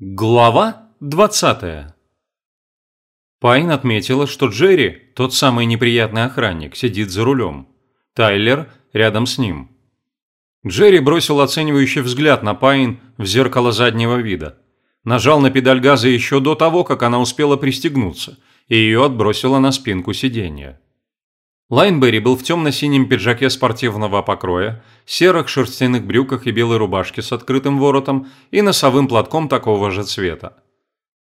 Глава 20 Пайн отметила, что Джерри, тот самый неприятный охранник, сидит за рулем. Тайлер рядом с ним. Джерри бросил оценивающий взгляд на Пайн в зеркало заднего вида. Нажал на педаль газа еще до того, как она успела пристегнуться, и ее отбросило на спинку сиденья. Лайнберри был в темно-синем пиджаке спортивного покроя, серых шерстяных брюках и белой рубашке с открытым воротом и носовым платком такого же цвета.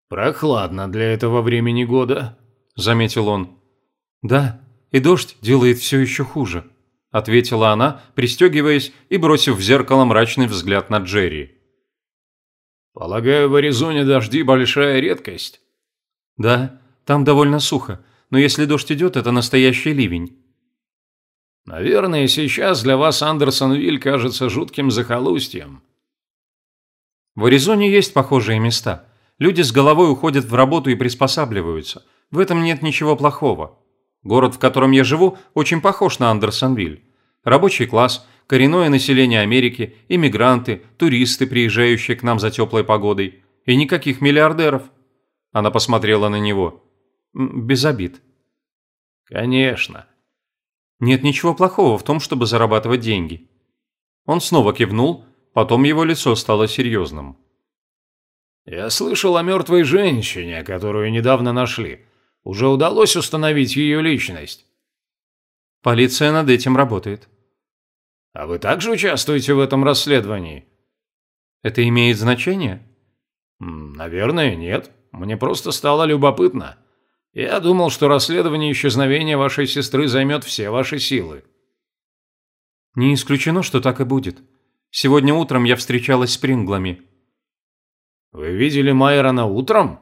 «Прохладно для этого времени года», – заметил он. «Да, и дождь делает все еще хуже», – ответила она, пристегиваясь и бросив в зеркало мрачный взгляд на Джерри. «Полагаю, в Аризоне дожди большая редкость?» «Да, там довольно сухо но если дождь идет, это настоящий ливень. Наверное, сейчас для вас Андерсонвиль кажется жутким захолустьем. В Аризоне есть похожие места. Люди с головой уходят в работу и приспосабливаются. В этом нет ничего плохого. Город, в котором я живу, очень похож на Андерсонвиль. Рабочий класс, коренное население Америки, иммигранты, туристы, приезжающие к нам за теплой погодой. И никаких миллиардеров. Она посмотрела на него. Без обид. Конечно. Нет ничего плохого в том, чтобы зарабатывать деньги. Он снова кивнул, потом его лицо стало серьезным. Я слышал о мертвой женщине, которую недавно нашли. Уже удалось установить ее личность? Полиция над этим работает. А вы также участвуете в этом расследовании? Это имеет значение? Наверное, нет. Мне просто стало любопытно. Я думал, что расследование исчезновения вашей сестры займет все ваши силы. Не исключено, что так и будет. Сегодня утром я встречалась с Принглами. Вы видели Майрона утром?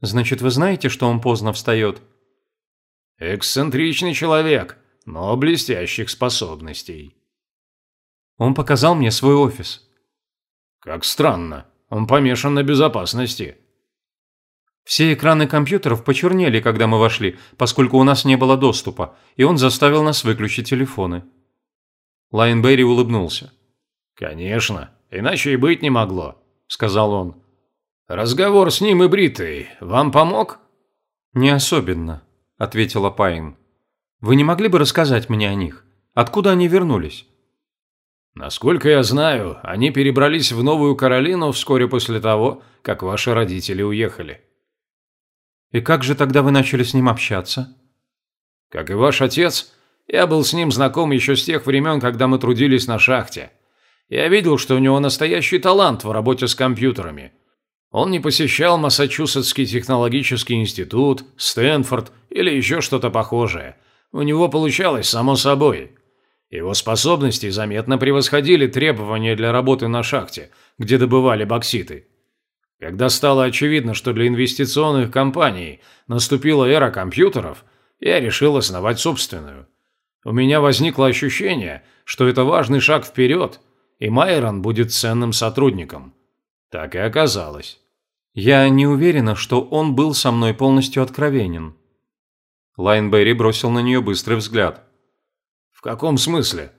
Значит, вы знаете, что он поздно встает? Эксцентричный человек, но блестящих способностей. Он показал мне свой офис. Как странно. Он помешан на безопасности. Все экраны компьютеров почернели, когда мы вошли, поскольку у нас не было доступа, и он заставил нас выключить телефоны. Лайнберри улыбнулся. «Конечно, иначе и быть не могло», – сказал он. «Разговор с ним и Бритой вам помог?» «Не особенно», – ответила Пайн. «Вы не могли бы рассказать мне о них? Откуда они вернулись?» «Насколько я знаю, они перебрались в Новую Каролину вскоре после того, как ваши родители уехали». «И как же тогда вы начали с ним общаться?» «Как и ваш отец, я был с ним знаком еще с тех времен, когда мы трудились на шахте. Я видел, что у него настоящий талант в работе с компьютерами. Он не посещал Массачусетский технологический институт, Стэнфорд или еще что-то похожее. У него получалось само собой. Его способности заметно превосходили требования для работы на шахте, где добывали бокситы. Когда стало очевидно, что для инвестиционных компаний наступила эра компьютеров, я решил основать собственную. У меня возникло ощущение, что это важный шаг вперед, и Майрон будет ценным сотрудником. Так и оказалось. Я не уверена, что он был со мной полностью откровенен. Лайнберри бросил на нее быстрый взгляд. В каком смысле?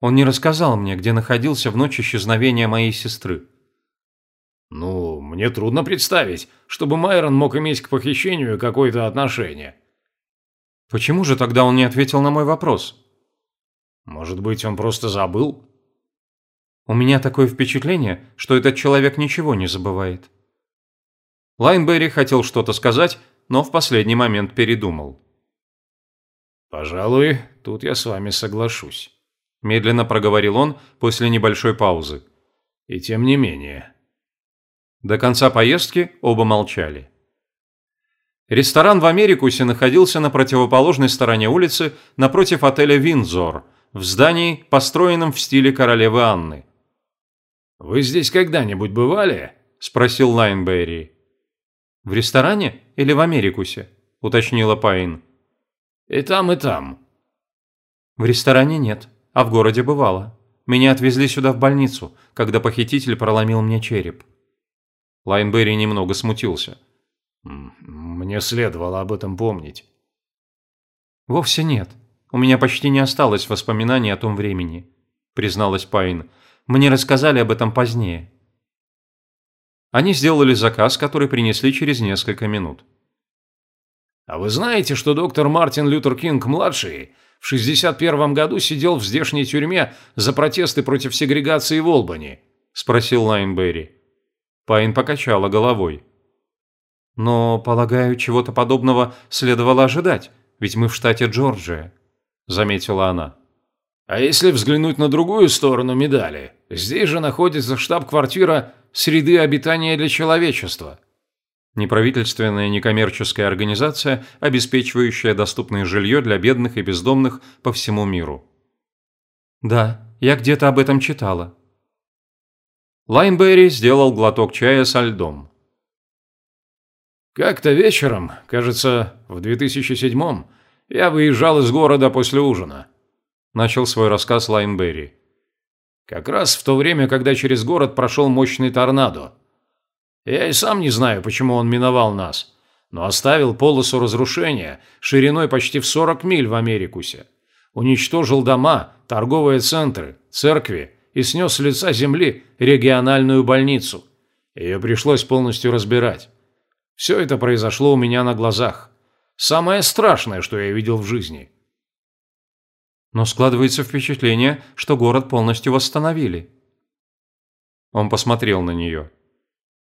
Он не рассказал мне, где находился в ночь исчезновения моей сестры. Ну, мне трудно представить, чтобы Майрон мог иметь к похищению какое-то отношение. Почему же тогда он не ответил на мой вопрос? Может быть, он просто забыл? У меня такое впечатление, что этот человек ничего не забывает. Лайнберри хотел что-то сказать, но в последний момент передумал. «Пожалуй, тут я с вами соглашусь», – медленно проговорил он после небольшой паузы. «И тем не менее, до конца поездки оба молчали. Ресторан в Америкусе находился на противоположной стороне улицы напротив отеля «Виндзор», в здании, построенном в стиле королевы Анны. «Вы здесь когда-нибудь бывали?» – спросил Лайнберри. «В ресторане или в Америкусе?» – уточнила Пайн. «И там, и там». «В ресторане нет, а в городе бывала. Меня отвезли сюда в больницу, когда похититель проломил мне череп». Лайнберри немного смутился. «Мне следовало об этом помнить». «Вовсе нет. У меня почти не осталось воспоминаний о том времени», – призналась Пайн. «Мне рассказали об этом позднее». Они сделали заказ, который принесли через несколько минут. «А вы знаете, что доктор Мартин Лютер Кинг-младший в 61 году сидел в здешней тюрьме за протесты против сегрегации в Олбани?» – спросил Лайнберри. Пайн покачала головой. «Но, полагаю, чего-то подобного следовало ожидать, ведь мы в штате Джорджия», – заметила она. «А если взглянуть на другую сторону медали, здесь же находится штаб-квартира среды обитания для человечества». Неправительственная некоммерческая организация, обеспечивающая доступное жилье для бедных и бездомных по всему миру. «Да, я где-то об этом читала», Лайнберри сделал глоток чая со льдом. Как-то вечером, кажется, в 2007-м, я выезжал из города после ужина. Начал свой рассказ Лайнберри. Как раз в то время, когда через город прошел мощный торнадо. Я и сам не знаю, почему он миновал нас, но оставил полосу разрушения шириной почти в 40 миль в Америкусе. Уничтожил дома, торговые центры, церкви и снес с лица земли региональную больницу. Ее пришлось полностью разбирать. Все это произошло у меня на глазах. Самое страшное, что я видел в жизни. Но складывается впечатление, что город полностью восстановили. Он посмотрел на нее.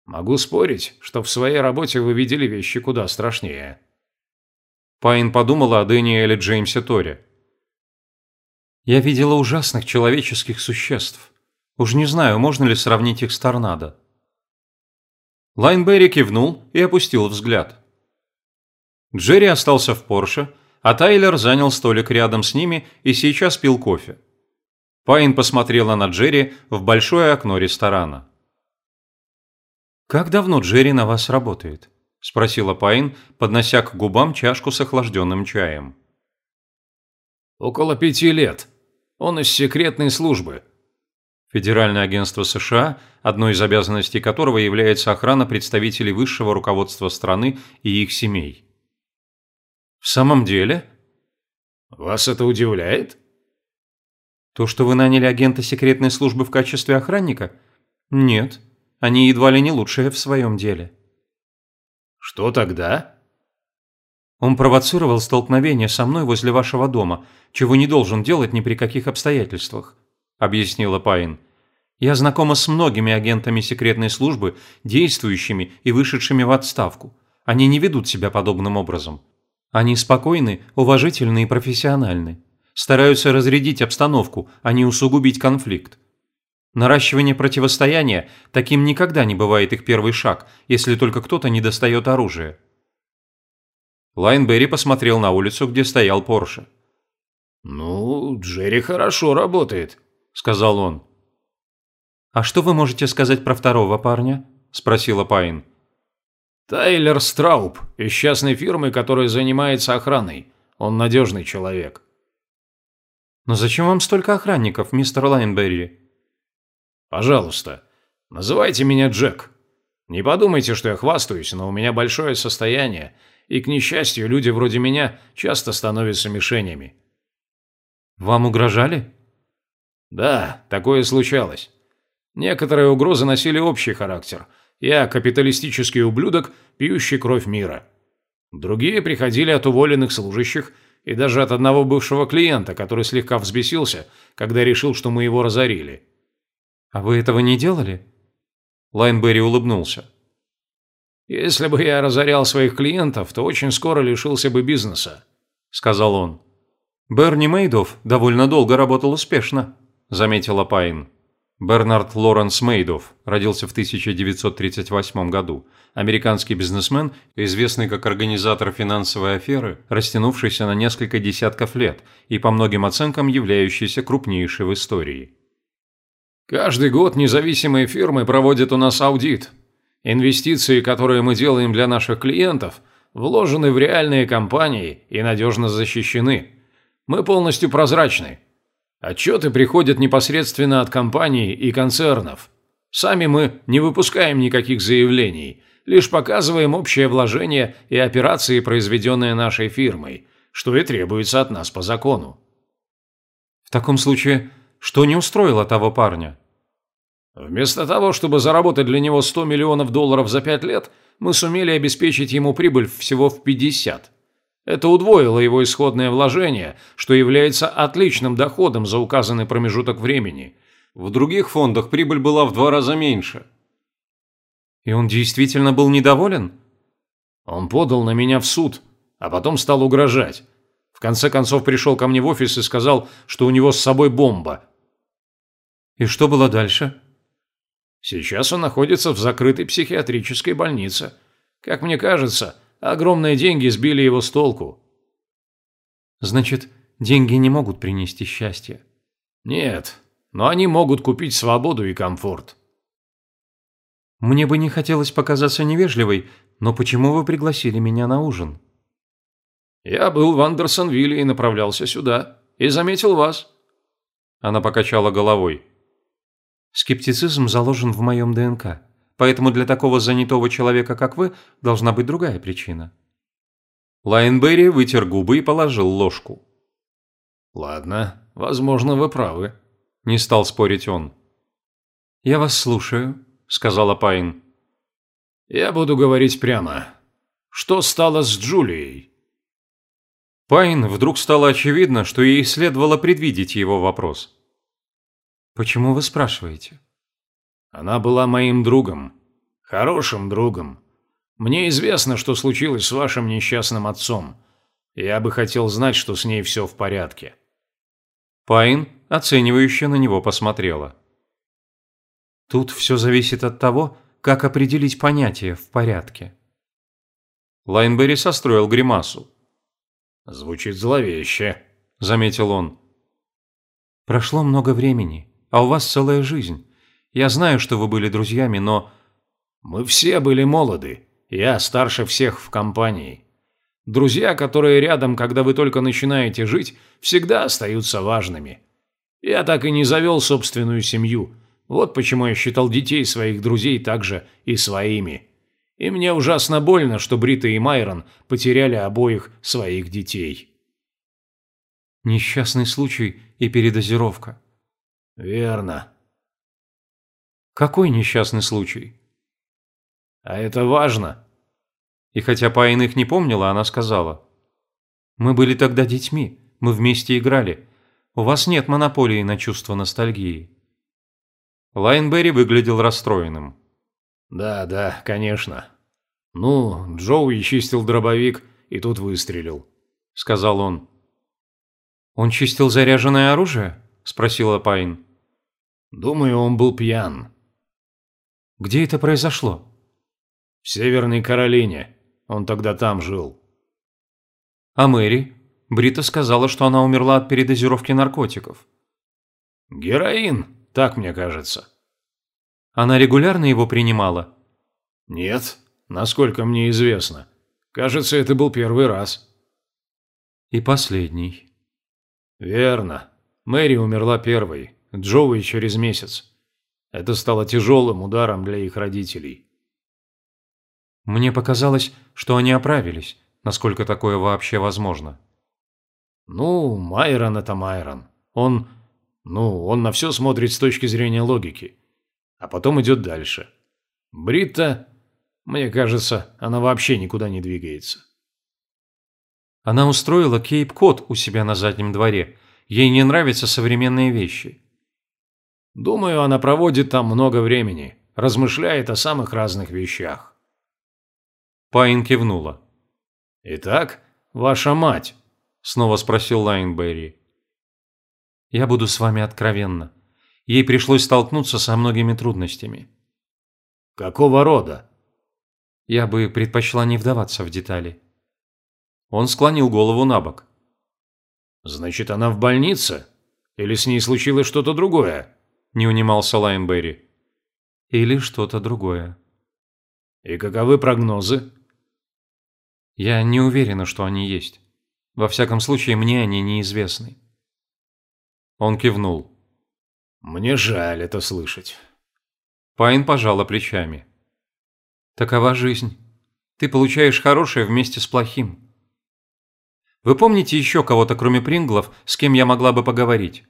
Могу спорить, что в своей работе вы видели вещи куда страшнее. Пайн подумала о Дэниеле Джеймсе Торе. Я видела ужасных человеческих существ. Уж не знаю, можно ли сравнить их с торнадо. Лайнберри кивнул и опустил взгляд. Джерри остался в Порше, а Тайлер занял столик рядом с ними и сейчас пил кофе. Пайн посмотрела на Джерри в большое окно ресторана. «Как давно Джерри на вас работает?» – спросила Пайн, поднося к губам чашку с охлажденным чаем. «Около пяти лет», он из секретной службы. Федеральное агентство США, одной из обязанностей которого является охрана представителей высшего руководства страны и их семей. В самом деле? Вас это удивляет? То, что вы наняли агента секретной службы в качестве охранника? Нет, они едва ли не лучшие в своем деле. Что тогда? Он провоцировал столкновение со мной возле вашего дома, чего не должен делать ни при каких обстоятельствах», – объяснила Пайн. «Я знакома с многими агентами секретной службы, действующими и вышедшими в отставку. Они не ведут себя подобным образом. Они спокойны, уважительны и профессиональны. Стараются разрядить обстановку, а не усугубить конфликт. Наращивание противостояния таким никогда не бывает их первый шаг, если только кто-то не достает оружие. Лайнберри посмотрел на улицу, где стоял Порше. «Ну, Джерри хорошо работает», – сказал он. «А что вы можете сказать про второго парня?» – спросила Пайн. «Тайлер Страуб из частной фирмы, которая занимается охраной. Он надежный человек». «Но зачем вам столько охранников, мистер Лайнберри?» «Пожалуйста, называйте меня Джек. Не подумайте, что я хвастаюсь, но у меня большое состояние, и, к несчастью, люди вроде меня часто становятся мишенями. Вам угрожали? Да, такое случалось. Некоторые угрозы носили общий характер. Я капиталистический ублюдок, пьющий кровь мира. Другие приходили от уволенных служащих и даже от одного бывшего клиента, который слегка взбесился, когда решил, что мы его разорили. А вы этого не делали? Лайнберри улыбнулся. «Если бы я разорял своих клиентов, то очень скоро лишился бы бизнеса», – сказал он. «Берни Мейдов довольно долго работал успешно», – заметила Пайн. Бернард Лоренс Мейдов родился в 1938 году. Американский бизнесмен, известный как организатор финансовой аферы, растянувшийся на несколько десятков лет и по многим оценкам являющийся крупнейшей в истории. «Каждый год независимые фирмы проводят у нас аудит, Инвестиции, которые мы делаем для наших клиентов, вложены в реальные компании и надежно защищены. Мы полностью прозрачны. Отчеты приходят непосредственно от компаний и концернов. Сами мы не выпускаем никаких заявлений, лишь показываем общее вложение и операции, произведенные нашей фирмой, что и требуется от нас по закону. В таком случае, что не устроило того парня? Вместо того, чтобы заработать для него 100 миллионов долларов за 5 лет, мы сумели обеспечить ему прибыль всего в 50. Это удвоило его исходное вложение, что является отличным доходом за указанный промежуток времени. В других фондах прибыль была в два раза меньше. И он действительно был недоволен? Он подал на меня в суд, а потом стал угрожать. В конце концов пришел ко мне в офис и сказал, что у него с собой бомба. И что было дальше? Сейчас он находится в закрытой психиатрической больнице. Как мне кажется, огромные деньги сбили его с толку. Значит, деньги не могут принести счастье? Нет, но они могут купить свободу и комфорт. Мне бы не хотелось показаться невежливой, но почему вы пригласили меня на ужин? Я был в Андерсонвилле и направлялся сюда. И заметил вас. Она покачала головой. Скептицизм заложен в моем ДНК, поэтому для такого занятого человека, как вы, должна быть другая причина. Лайнберри вытер губы и положил ложку. «Ладно, возможно, вы правы», – не стал спорить он. «Я вас слушаю», – сказала Пайн. «Я буду говорить прямо. Что стало с Джулией?» Пайн вдруг стало очевидно, что ей следовало предвидеть его вопрос. «Почему вы спрашиваете?» «Она была моим другом. Хорошим другом. Мне известно, что случилось с вашим несчастным отцом. Я бы хотел знать, что с ней все в порядке». Пайн оценивающе на него посмотрела. «Тут все зависит от того, как определить понятие «в порядке». Лайнберри состроил гримасу. «Звучит зловеще», – заметил он. «Прошло много времени а у вас целая жизнь. Я знаю, что вы были друзьями, но...» «Мы все были молоды. Я старше всех в компании. Друзья, которые рядом, когда вы только начинаете жить, всегда остаются важными. Я так и не завел собственную семью. Вот почему я считал детей своих друзей также и своими. И мне ужасно больно, что Брита и Майрон потеряли обоих своих детей». Несчастный случай и передозировка. «Верно». «Какой несчастный случай?» «А это важно». И хотя Пайн их не помнила, она сказала. «Мы были тогда детьми, мы вместе играли. У вас нет монополии на чувство ностальгии». Лайнберри выглядел расстроенным. «Да, да, конечно. Ну, Джоуи чистил дробовик и тут выстрелил», — сказал он. «Он чистил заряженное оружие?» – спросила Пайн. Думаю, он был пьян. Где это произошло? В Северной Каролине. Он тогда там жил. А Мэри? Брита сказала, что она умерла от передозировки наркотиков. Героин, так мне кажется. Она регулярно его принимала? Нет, насколько мне известно. Кажется, это был первый раз. И последний. Верно. Мэри умерла первой. Джоуи через месяц. Это стало тяжелым ударом для их родителей. Мне показалось, что они оправились, насколько такое вообще возможно. Ну, Майрон – это Майрон. Он, ну, он на все смотрит с точки зрения логики. А потом идет дальше. Бритта, мне кажется, она вообще никуда не двигается. Она устроила Кейп-Код у себя на заднем дворе. Ей не нравятся современные вещи. Думаю, она проводит там много времени, размышляет о самых разных вещах. Пайн кивнула. «Итак, ваша мать?» – снова спросил Лайнберри. «Я буду с вами откровенна. Ей пришлось столкнуться со многими трудностями». «Какого рода?» «Я бы предпочла не вдаваться в детали». Он склонил голову на бок. «Значит, она в больнице? Или с ней случилось что-то другое?» не унимался Лайнберри. Или что-то другое. И каковы прогнозы? Я не уверена, что они есть. Во всяком случае, мне они неизвестны. Он кивнул. Мне жаль это слышать. Пайн пожала плечами. Такова жизнь. Ты получаешь хорошее вместе с плохим. Вы помните еще кого-то, кроме Принглов, с кем я могла бы поговорить?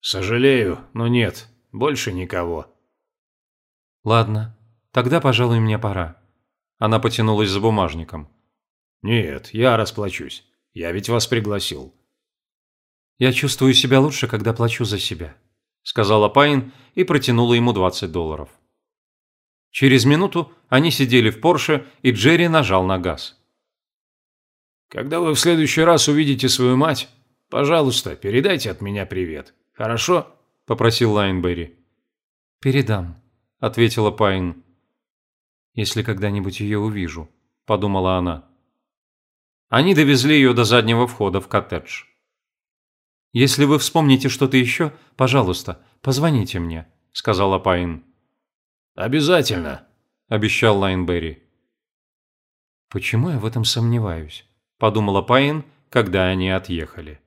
«Сожалею, но нет, больше никого». Ладно, тогда, пожалуй, мне пора. Она потянулась за бумажником. Нет, я расплачусь. Я ведь вас пригласил. Я чувствую себя лучше, когда плачу за себя, сказала Пайн и протянула ему 20 долларов. Через минуту они сидели в Порше, и Джерри нажал на газ. «Когда вы в следующий раз увидите свою мать, пожалуйста, передайте от меня привет. Хорошо?» – попросил Лайнберри. «Передам», – ответила Пайн. «Если когда-нибудь ее увижу», – подумала она. Они довезли ее до заднего входа в коттедж. «Если вы вспомните что-то еще, пожалуйста, позвоните мне», – сказала Пайн. «Обязательно», – обещал Лайнберри. «Почему я в этом сомневаюсь?» – подумала Пайн, когда они отъехали.